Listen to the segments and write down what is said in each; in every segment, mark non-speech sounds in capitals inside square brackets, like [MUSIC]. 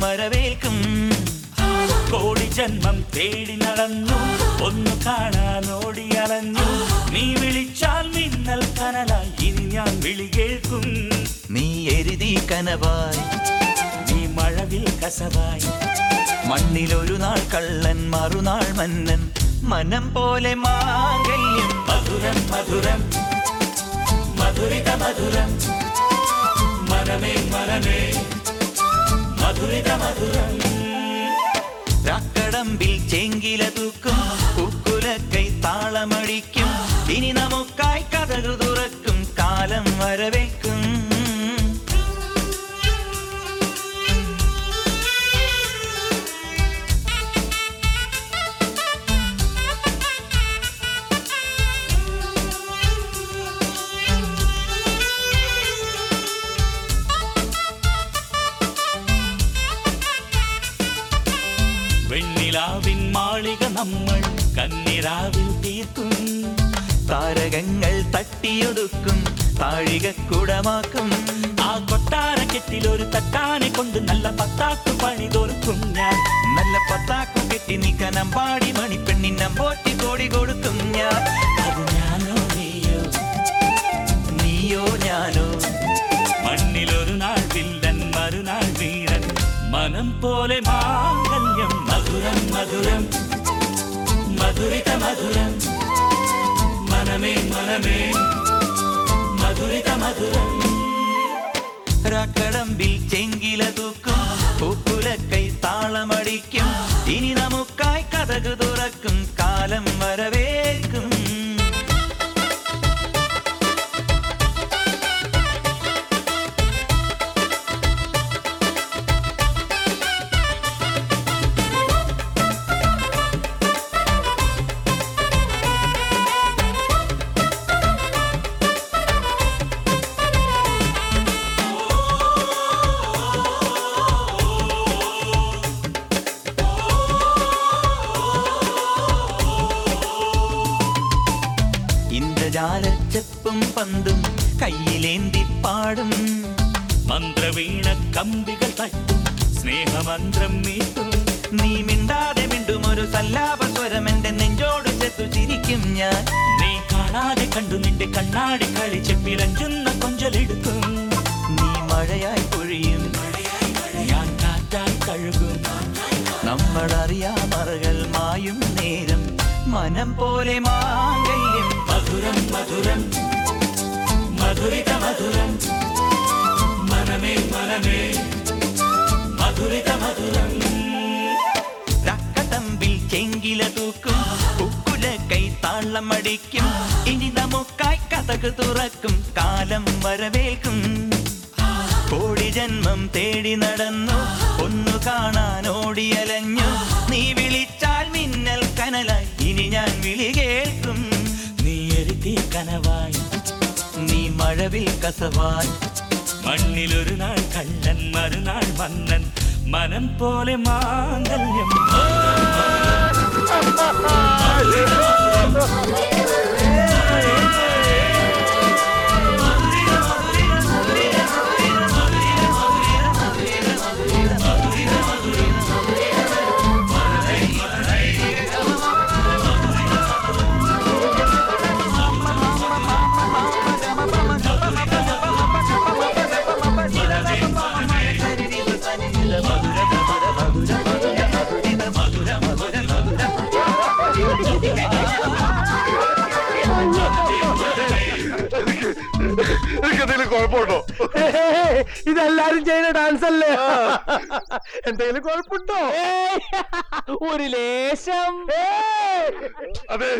വരവേൽക്കും. കോടി ജന്മം തേടി നടന്നു. ഒന്ന് കാണാനോടി അലഞ്ഞു. നീ വിളിച്ചാൽ മിന്നൽ കനലായി. ഇനി ഞാൻ വിളി കേൾക്കും. നീ എരുതി കനവായി. നീ മഴവിൽ കസവായി. മണ്ണിലൊരു നാൾ കള്ളൻ മറുനാൾ മന്നൻ. മനം പോലെ മാംഗല്യം. മധുരം മധുരം. മധുരിത മധുരം. മനമേ മനമേ മധുരിത മധുരം. രാക്കടമ്പിൽ ചെങ്കില തൂക്കും ഉക്കുലക്കൈ താളമടിക്കും. ഇനി നമുക്കായി കഥകു നമ്മൾ കന്നിരാവിൽ തീർക്കും. താരകങ്ങൾ തട്ടിയൊടുക്കും താഴികക്കുടമാക്കും ആ കൊട്ടാരക്കെട്ടിൽ ഒരു തട്ടാനെ കൊണ്ട് നല്ല പത്താക്കു പണി തോർക്കും. ഞാൻ നല്ല പത്താക്കു കെട്ടി നിക്കനം പാടി മണിപ്പെണ്ണിനം പോറ്റി കോടി കൊടുക്കും ഞാൻ. അത് ഞാനോ നീയോ? നീയോ ഞാനോ? മണ്ണിലൊരു നാൾ വില്ലൻ മറുനാൾ വീരൻ മനം പോലെ മാംഗല്യം മധുരം മധുരം. മധുരിത മധുരം മനമേ മനമേ മധുരിത മധുരം രാക്കടമ്പിൽ ചെങ്കില തൂക്കും പൂക്കുലക്കൈ താളമടിക്കും ഇനി നമുക്കായി കഥകു തുറക്കും കാലം വരവേൽക്കും ഇന്ദ്രജാലച്ചെപ്പും പന്തും കയ്യിലേന്തി പാടും. മന്ത്രവീണ കമ്പികൾ തട്ടും സ്നേഹമന്ത്രം മീട്ടും. നീ മിണ്ടാതെ മിണ്ടും ഒരു സല്ലാപ സ്വരം എന്റെ നെഞ്ചോട് ചെത്തു ചിരിക്കും ഞാൻ. നീ കാണാതെ കണ്ടു നിന്റെ കണ്ണാടി കളിച്ച് പിറഞ്ചുന്ന കൊഞ്ചലെടുക്കും. നീ മഴയായി പൊഴിയും ഞാൻ കാറ്റായി കഴുകും. നമ്മളറിയാമറകൾ മായും നേരം മനം പോലെ മാംഗല്യം രക്കതമ്പിൽ ചെങ്കില തൂക്കും. ഉക്കുല കൈ താളമടിക്കും ഇനി നമുക്കായി കഥകു തുറക്കും. കാലം വരവേൽക്കും. കോടി ജന്മം തേടി നടന്നു. ഒന്നു കാണാൻ ഓടിയലഞ്ഞു നീ വിളിച്ചാൽ മിന്നൽ കനലായി. ഇനി ഞാൻ വിളി കേൾക്കും. നീ എരുത്തി കനവായി. നീ മഴവിൽ കസവായി. മണ്ണിലൊരു നാൾ കള്ളൻ മറുനാൾ മന്നൻ. മനം പോലെ മാംഗല്യം. എന്തെങ്കിലും കുഴപ്പമുണ്ടോ? [LAUGHS] ഇതെല്ലാരും ചെയ്യുന്ന ഡാൻസ് അല്ലേ [LAUGHS] എന്തെങ്കിലും കുഴപ്പമുണ്ടോ? [LAUGHS] ഒരു ലേശം. അതെ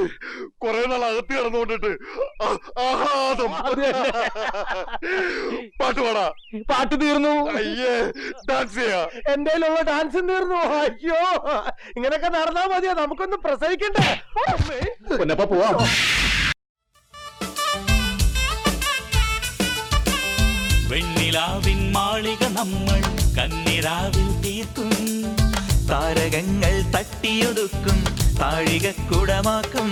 കുറെ നാൾ അകത്ത് കിടന്നുകൊണ്ടിട്ട് ആ- ആഹ്ലാദം പാട്ട് പാടാ. പാട്ട് തീർന്നു. അയ്യേ ഡാൻസ് ചെയ്യാ. എന്റെ ഡാൻസ് തീർന്നു. അയ്യോ ഇങ്ങനൊക്കെ നടന്നാ മതിയോ? നമുക്കൊന്ന് പ്രസവിക്കണ്ടേ? പൊന്നപ്പ പോവാം. വെണ്ണിലാവിൻ മാളിക നമ്മൾ കന്നിരാവിൽ തീർക്കും. താരകങ്ങൾ തട്ടിയൊടുക്കും താഴികക്കുടമാക്കും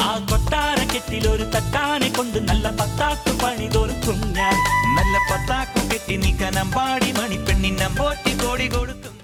ആ കൊട്ടാരക്കെട്ടിൽ ഒരു തട്ടാനെ കൊണ്ട് നല്ല പത്താക്കു പണി തോർക്കും ഞാൻ. നല്ല പത്താക്കു കെട്ടി നിക്കനം പാടി മണിപ്പെണ്ണിനം പോറ്റി കോടി കൊടുക്കും.